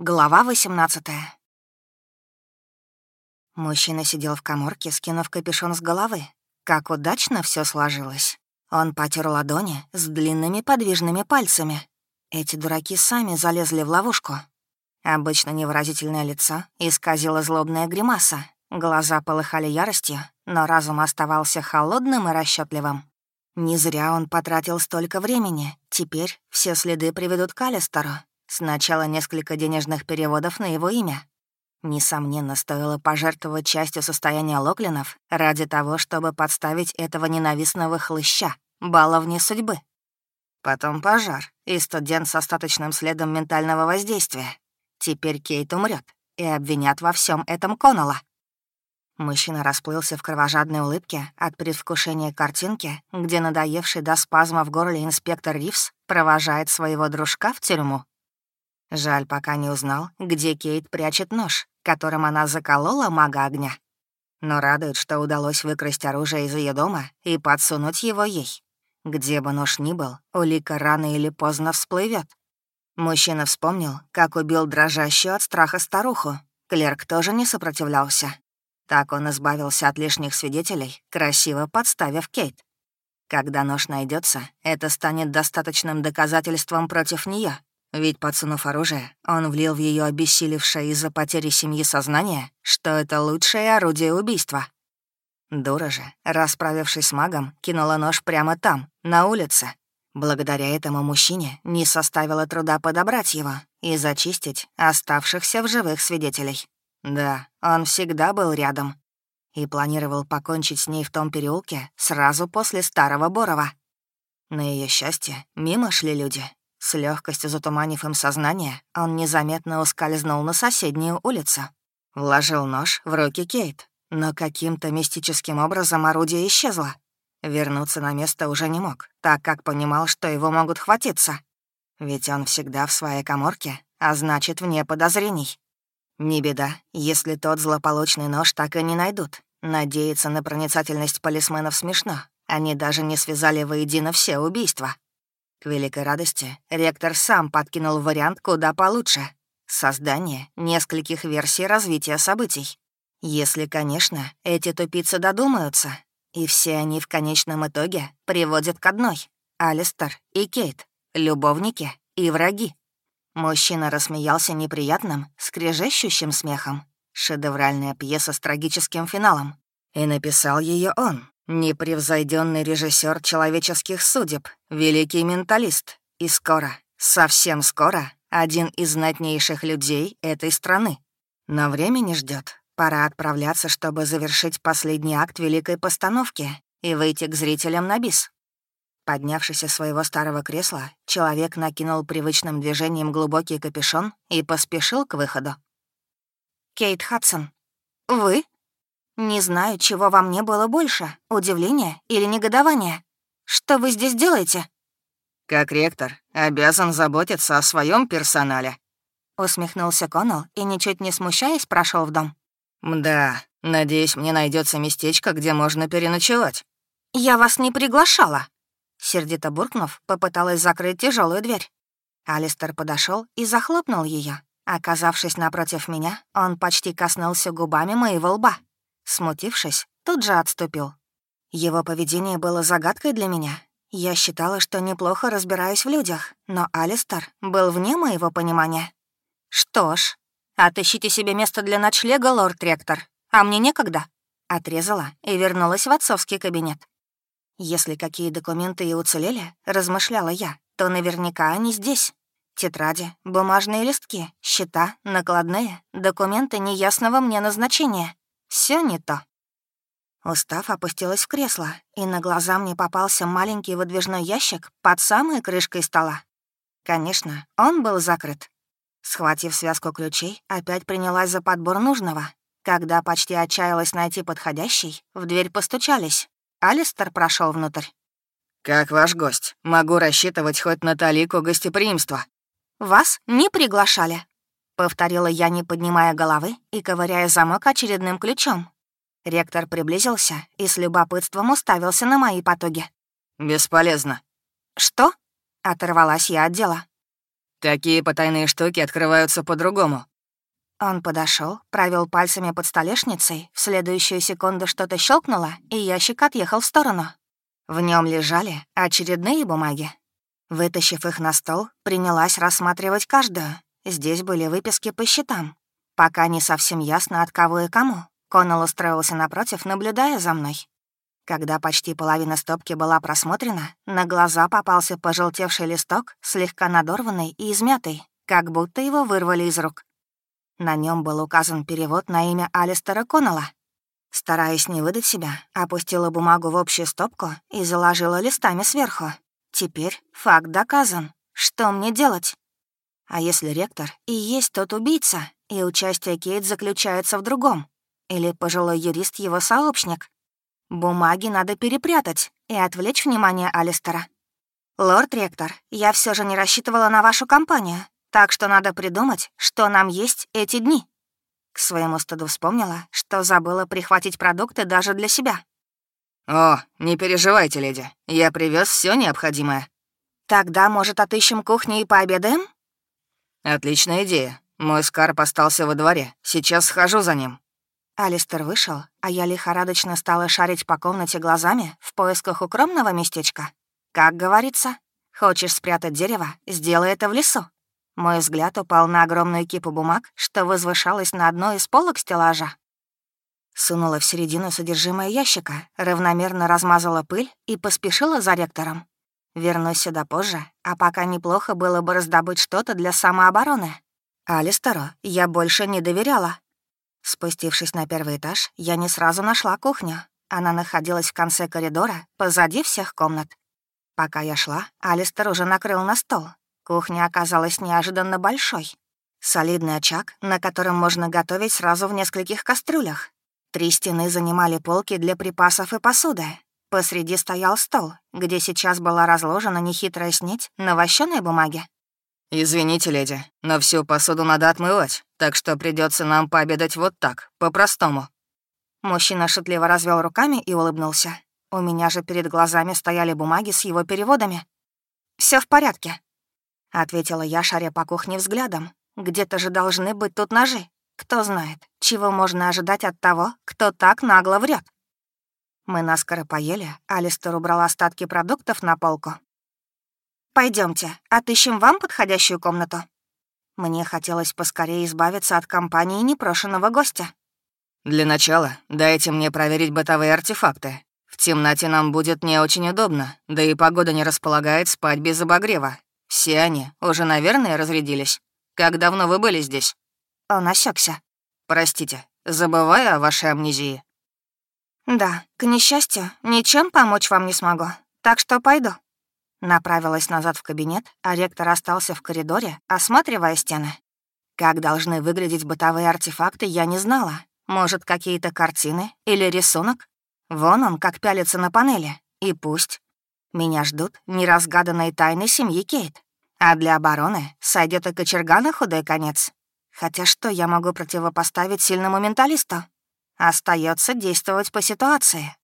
Глава 18 Мужчина сидел в коморке, скинув капюшон с головы. Как удачно все сложилось. Он потер ладони с длинными подвижными пальцами. Эти дураки сами залезли в ловушку. Обычно невыразительное лицо исказило злобная гримаса. Глаза полыхали яростью, но разум оставался холодным и расчетливым. Не зря он потратил столько времени. Теперь все следы приведут к Алистеру, Сначала несколько денежных переводов на его имя. Несомненно, стоило пожертвовать частью состояния Локлинов ради того, чтобы подставить этого ненавистного хлыща, баловни судьбы. Потом пожар и студент с остаточным следом ментального воздействия. Теперь Кейт умрет и обвинят во всем этом Коннелла. Мужчина расплылся в кровожадной улыбке от предвкушения картинки, где надоевший до спазма в горле инспектор Ривз провожает своего дружка в тюрьму. Жаль, пока не узнал, где Кейт прячет нож, которым она заколола мага огня. Но радует, что удалось выкрасть оружие из ее дома и подсунуть его ей. Где бы нож ни был, улика рано или поздно всплывет. Мужчина вспомнил, как убил дрожащую от страха старуху. Клерк тоже не сопротивлялся. Так он избавился от лишних свидетелей, красиво подставив Кейт. Когда нож найдется, это станет достаточным доказательством против нее. Ведь, подсунув оружие, он влил в ее обессилевшее из-за потери семьи сознание, что это лучшее орудие убийства. Дура же, расправившись с магом, кинула нож прямо там, на улице. Благодаря этому мужчине не составило труда подобрать его и зачистить оставшихся в живых свидетелей. Да, он всегда был рядом и планировал покончить с ней в том переулке сразу после Старого Борова. На ее счастье мимо шли люди, с легкостью затуманив им сознание, он незаметно ускользнул на соседнюю улицу. Вложил нож в руки Кейт, но каким-то мистическим образом орудие исчезло. Вернуться на место уже не мог, так как понимал, что его могут хватиться. Ведь он всегда в своей коморке, а значит, вне подозрений. Не беда, если тот злополучный нож так и не найдут. Надеяться на проницательность полисменов смешно. Они даже не связали воедино все убийства. К великой радости ректор сам подкинул вариант куда получше — создание нескольких версий развития событий. Если, конечно, эти тупицы додумаются, и все они в конечном итоге приводят к одной — Алистер и Кейт, любовники и враги. Мужчина рассмеялся неприятным, скрежещущим смехом. Шедевральная пьеса с трагическим финалом. И написал ее он, Непревзойденный режиссер человеческих судеб, великий менталист. И скоро, совсем скоро, один из знатнейших людей этой страны. Но время не ждет. Пора отправляться, чтобы завершить последний акт великой постановки и выйти к зрителям на бис. Поднявшись из своего старого кресла, человек накинул привычным движением глубокий капюшон и поспешил к выходу. «Кейт Хадсон, вы?» Не знаю, чего во мне было больше, удивления или негодования. Что вы здесь делаете? Как ректор, обязан заботиться о своем персонале. Усмехнулся Коннелл и, ничуть не смущаясь, прошел в дом. Да, надеюсь, мне найдется местечко, где можно переночевать. Я вас не приглашала. Сердито буркнув, попыталась закрыть тяжелую дверь. Алистер подошел и захлопнул ее. Оказавшись напротив меня, он почти коснулся губами моего лба. Смутившись, тут же отступил. Его поведение было загадкой для меня. Я считала, что неплохо разбираюсь в людях, но Алистер был вне моего понимания. «Что ж, отыщите себе место для ночлега, лорд-ректор, а мне некогда», — отрезала и вернулась в отцовский кабинет. «Если какие документы и уцелели, — размышляла я, — то наверняка они здесь. Тетради, бумажные листки, счета, накладные, документы неясного мне назначения. Все не то. Устав, опустилась в кресло, и на глаза мне попался маленький выдвижной ящик под самой крышкой стола. Конечно, он был закрыт. Схватив связку ключей, опять принялась за подбор нужного. Когда почти отчаялась найти подходящий, в дверь постучались. Алистер прошел внутрь. «Как ваш гость? Могу рассчитывать хоть на талику гостеприимства». «Вас не приглашали», Повторила я, не поднимая головы и ковыряя замок очередным ключом. Ректор приблизился и с любопытством уставился на мои потуги. «Бесполезно». «Что?» — оторвалась я от дела. Такие потайные штуки открываются по-другому». Он подошел, провел пальцами под столешницей, в следующую секунду что-то щелкнуло, и ящик отъехал в сторону. В нем лежали очередные бумаги. Вытащив их на стол, принялась рассматривать каждую. Здесь были выписки по счетам. Пока не совсем ясно, от кого и кому. Коннелл устроился напротив, наблюдая за мной. Когда почти половина стопки была просмотрена, на глаза попался пожелтевший листок, слегка надорванный и измятый, как будто его вырвали из рук. На нем был указан перевод на имя Алистера Коннелла. Стараясь не выдать себя, опустила бумагу в общую стопку и заложила листами сверху. Теперь факт доказан. Что мне делать? А если ректор и есть тот убийца, и участие Кейт заключается в другом? Или пожилой юрист его сообщник? Бумаги надо перепрятать и отвлечь внимание Алистера. «Лорд-ректор, я все же не рассчитывала на вашу компанию, так что надо придумать, что нам есть эти дни». К своему стыду вспомнила, что забыла прихватить продукты даже для себя. «О, не переживайте, леди, я привез все необходимое». «Тогда, может, отыщем кухню и пообедаем?» «Отличная идея. Мой скарп остался во дворе. Сейчас схожу за ним». Алистер вышел, а я лихорадочно стала шарить по комнате глазами в поисках укромного местечка. Как говорится, хочешь спрятать дерево, сделай это в лесу. Мой взгляд упал на огромную кипу бумаг, что возвышалась на одной из полок стеллажа. Сунула в середину содержимое ящика, равномерно размазала пыль и поспешила за ректором. Вернусь сюда позже, а пока неплохо было бы раздобыть что-то для самообороны. Алистеру я больше не доверяла. Спустившись на первый этаж, я не сразу нашла кухню. Она находилась в конце коридора, позади всех комнат. Пока я шла, Алистер уже накрыл на стол. Кухня оказалась неожиданно большой. Солидный очаг, на котором можно готовить сразу в нескольких кастрюлях. Три стены занимали полки для припасов и посуды. Посреди стоял стол, где сейчас была разложена нехитрая снеть на вощеной бумаге. «Извините, леди, но всю посуду надо отмывать, так что придется нам пообедать вот так, по-простому». Мужчина шутливо развел руками и улыбнулся. У меня же перед глазами стояли бумаги с его переводами. Все в порядке», — ответила я, шаря по кухне взглядом. «Где-то же должны быть тут ножи. Кто знает, чего можно ожидать от того, кто так нагло врет. Мы наскоро поели, Алистер убрал остатки продуктов на полку Пойдемте, отыщем вам подходящую комнату». Мне хотелось поскорее избавиться от компании непрошенного гостя. «Для начала дайте мне проверить бытовые артефакты. В темноте нам будет не очень удобно, да и погода не располагает спать без обогрева. Все они уже, наверное, разрядились. Как давно вы были здесь?» Он осекся. «Простите, забываю о вашей амнезии». «Да, к несчастью, ничем помочь вам не смогу, так что пойду». Направилась назад в кабинет, а ректор остался в коридоре, осматривая стены. Как должны выглядеть бытовые артефакты, я не знала. Может, какие-то картины или рисунок? Вон он, как пялится на панели. И пусть. Меня ждут неразгаданные тайны семьи Кейт. А для обороны сойдет и кочерга на худой конец. Хотя что я могу противопоставить сильному менталисту? Остается действовать по ситуации.